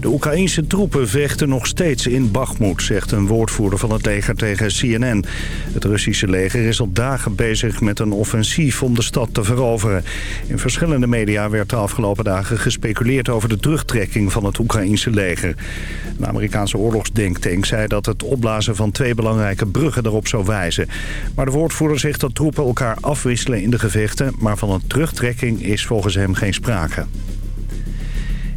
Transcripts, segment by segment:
De Oekraïnse troepen vechten nog steeds in Bakhmut, zegt een woordvoerder van het leger tegen CNN. Het Russische leger is al dagen bezig met een offensief om de stad te veroveren. In verschillende media werd de afgelopen dagen gespeculeerd over de terugtrekking van het Oekraïnse leger. Een Amerikaanse oorlogsdenktank zei dat het opblazen van twee belangrijke bruggen erop zou wijzen. Maar de woordvoerder zegt dat troepen elkaar afwisselen in de gevechten, maar van een terugtrekking is volgens hem geen sprake.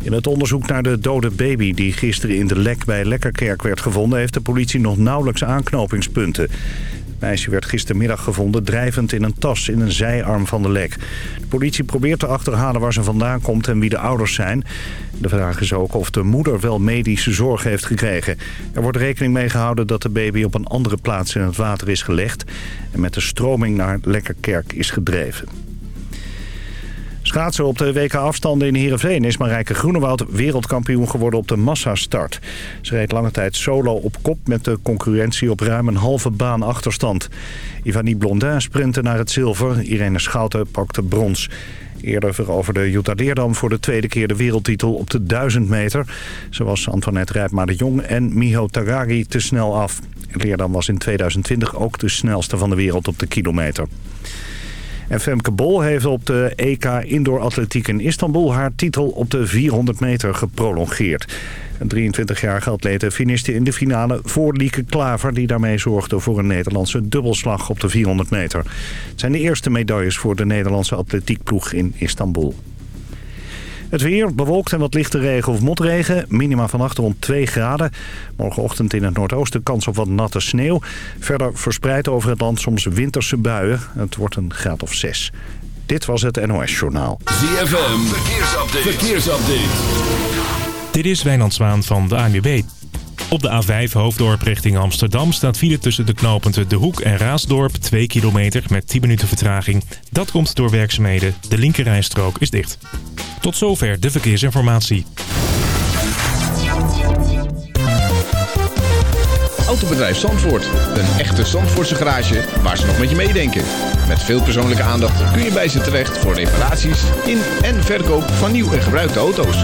In het onderzoek naar de dode baby die gisteren in de Lek bij Lekkerkerk werd gevonden... heeft de politie nog nauwelijks aanknopingspunten. Het meisje werd gistermiddag gevonden drijvend in een tas in een zijarm van de Lek. De politie probeert te achterhalen waar ze vandaan komt en wie de ouders zijn. De vraag is ook of de moeder wel medische zorg heeft gekregen. Er wordt rekening mee gehouden dat de baby op een andere plaats in het water is gelegd... en met de stroming naar Lekkerkerk is gedreven. Schaatsen op de WK-afstanden in Heerenveen is Marijke Groenewoud wereldkampioen geworden op de massastart. Ze reed lange tijd solo op kop met de concurrentie op ruim een halve baan achterstand. Ivanie Blondin sprintte naar het zilver, Irene Schouten pakte brons. Eerder veroverde Jutta Leerdam voor de tweede keer de wereldtitel op de 1000 meter. Zoals Antoinette Rijpma de Jong en Miho Taragi te snel af. Leerdam was in 2020 ook de snelste van de wereld op de kilometer. En Femke Bol heeft op de EK Indoor Atletiek in Istanbul haar titel op de 400 meter geprolongeerd. Een 23-jarige atlete finiste in de finale voor Lieke Klaver... die daarmee zorgde voor een Nederlandse dubbelslag op de 400 meter. Het zijn de eerste medailles voor de Nederlandse atletiekploeg in Istanbul. Het weer bewolkt en wat lichte regen of motregen. Minima vannacht rond 2 graden. Morgenochtend in het noordoosten kans op wat natte sneeuw. Verder verspreid over het land soms winterse buien. Het wordt een graad of 6. Dit was het NOS Journaal. ZFM, verkeersupdate. verkeersupdate. Dit is Wijnand Zwaan van de ANWB. Op de A5 Hoofddorp richting Amsterdam staat file tussen de knooppunten De Hoek en Raasdorp 2 kilometer met 10 minuten vertraging. Dat komt door werkzaamheden. De linkerrijstrook is dicht. Tot zover de verkeersinformatie. Autobedrijf Zandvoort. Een echte Zandvoortse garage waar ze nog met je meedenken. Met veel persoonlijke aandacht kun je bij ze terecht voor reparaties in en verkoop van nieuw en gebruikte auto's.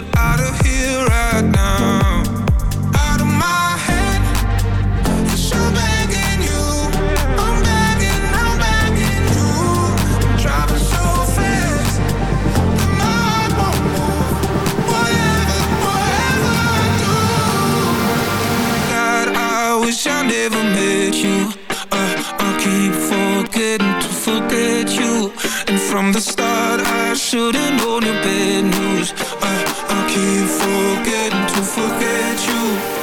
Get out of here from the start, I should've known your bad news. Uh, I keep forgetting to forget you.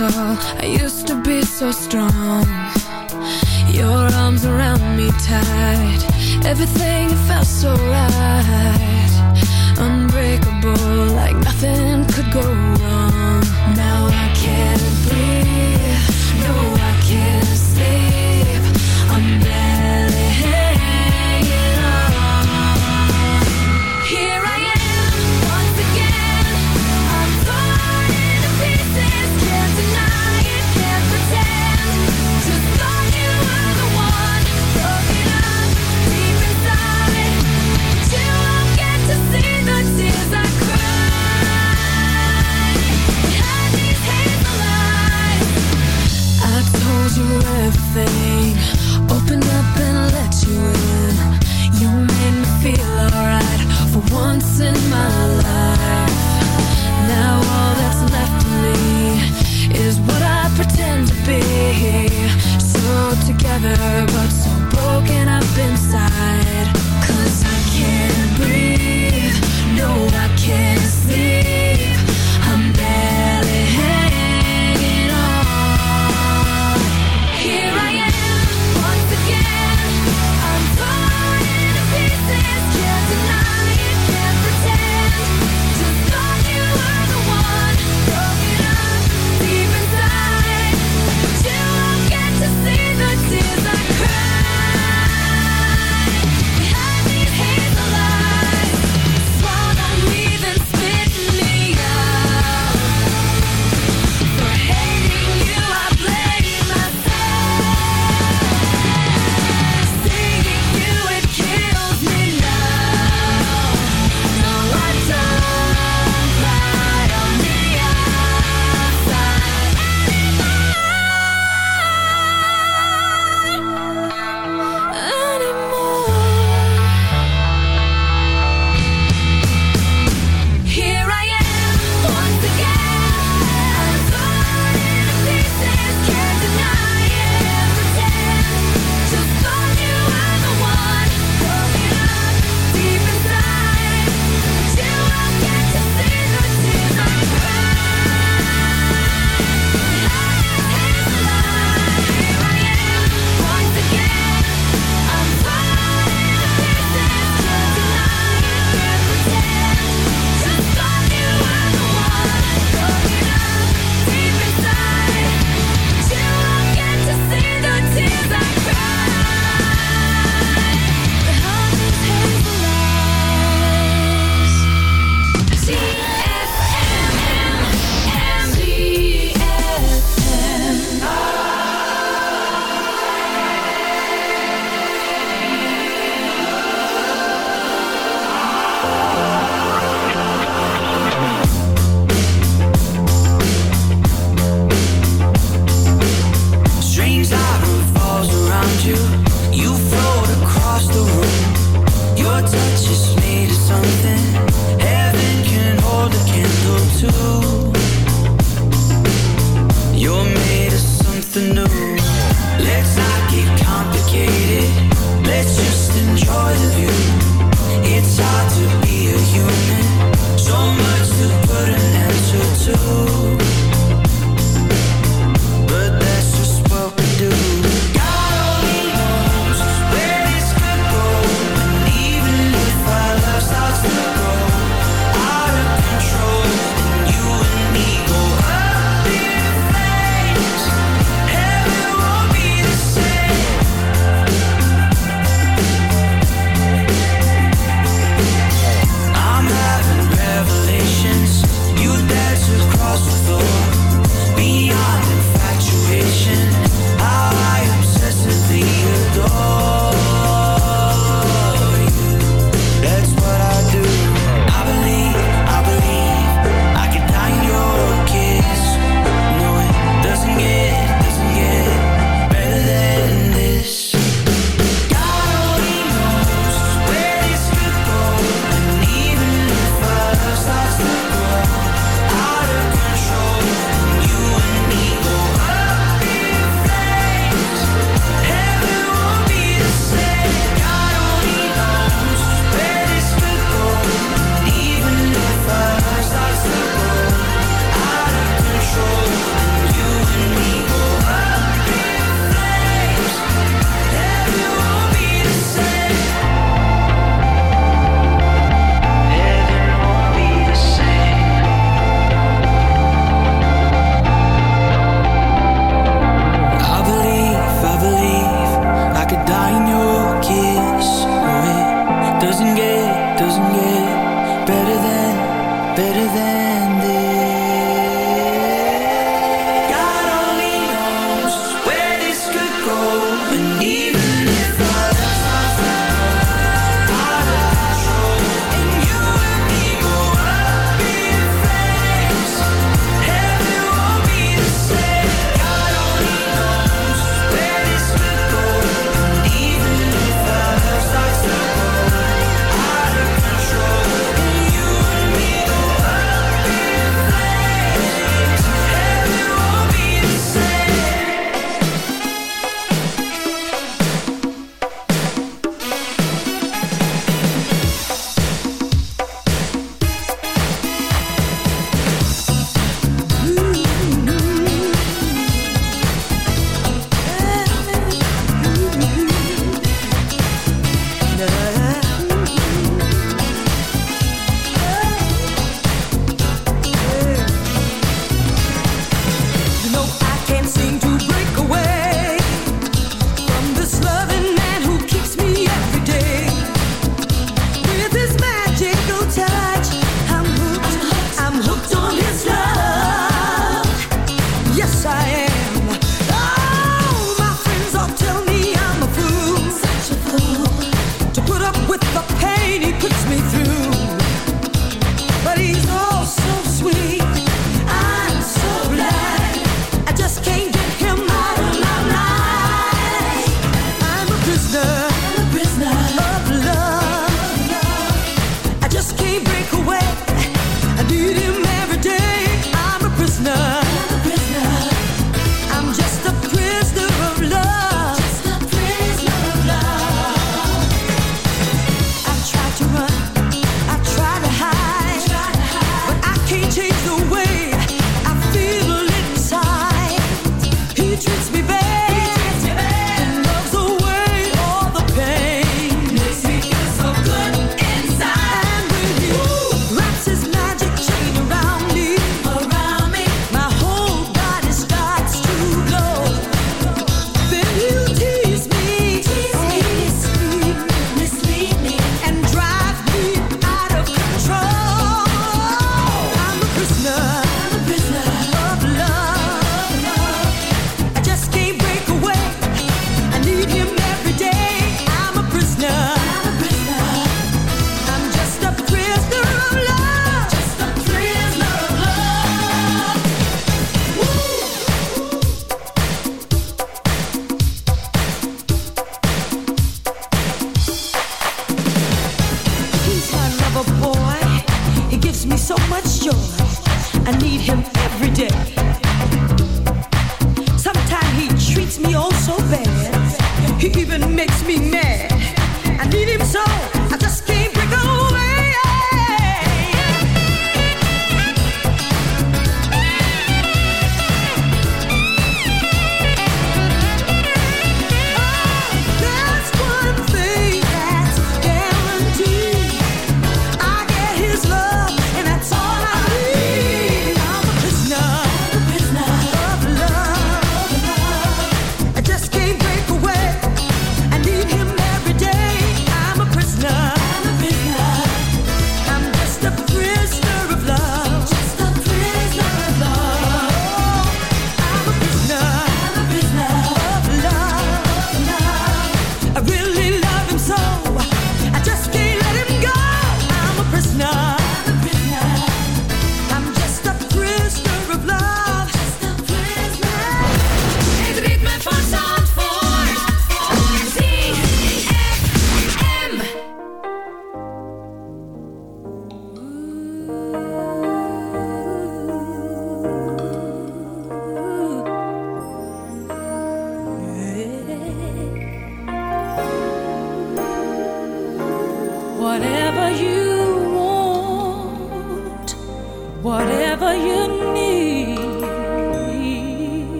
tall. I used to be so strong. Your arms around me tight. Everything felt so right. Unbreakable.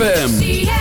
ZFM.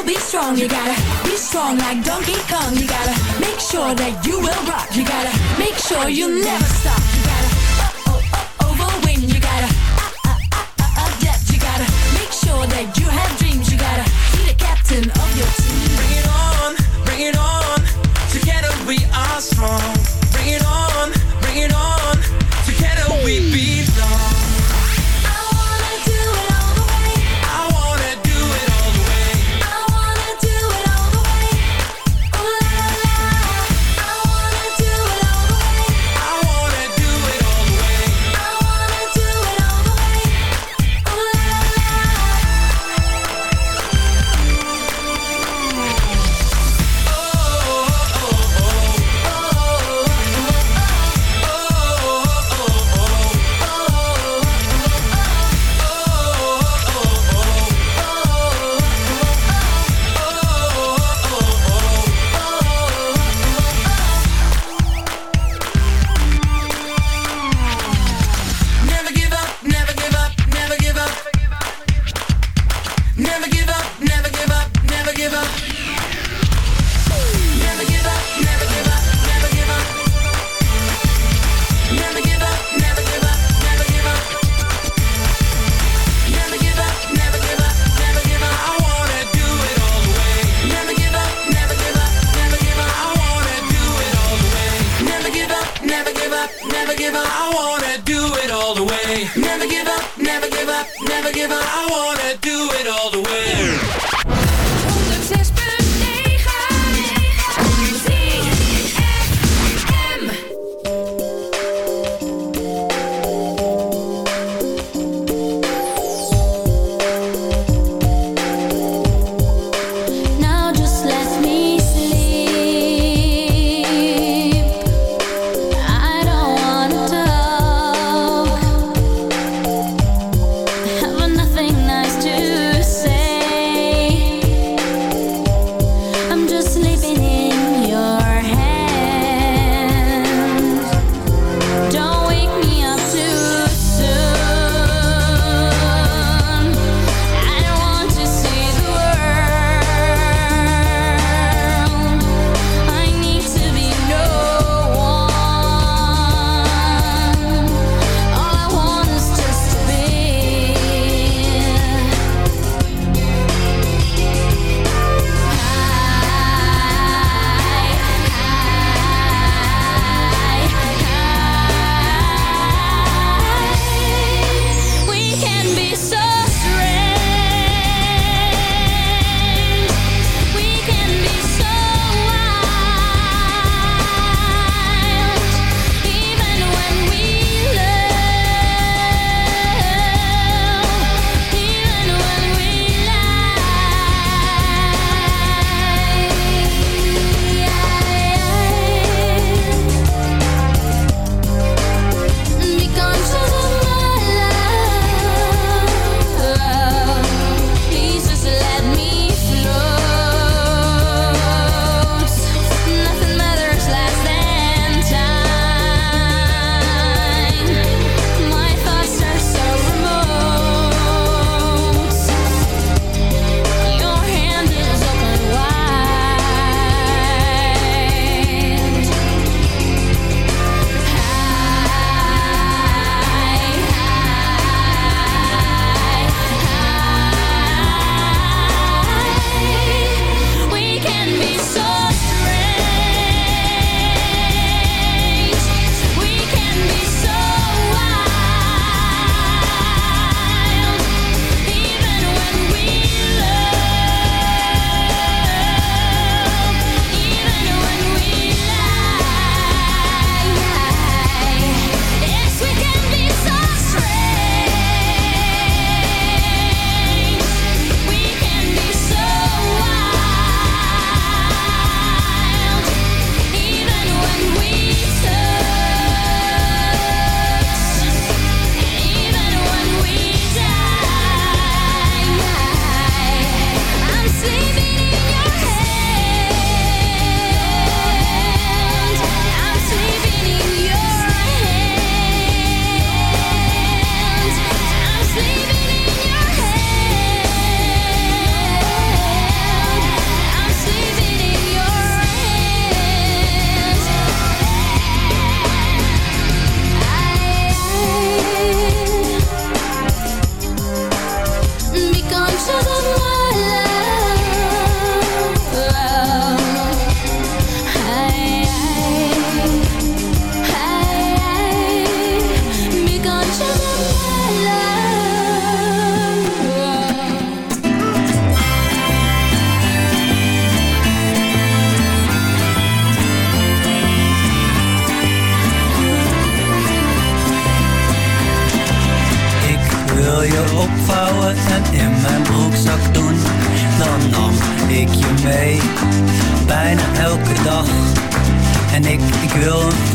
to be strong. You gotta be strong like Donkey Kong. You gotta make sure that you will rock. You gotta make sure you never stop give up, I wanna do it all the way. Never give up, never give up, never give up, I wanna do it all the way.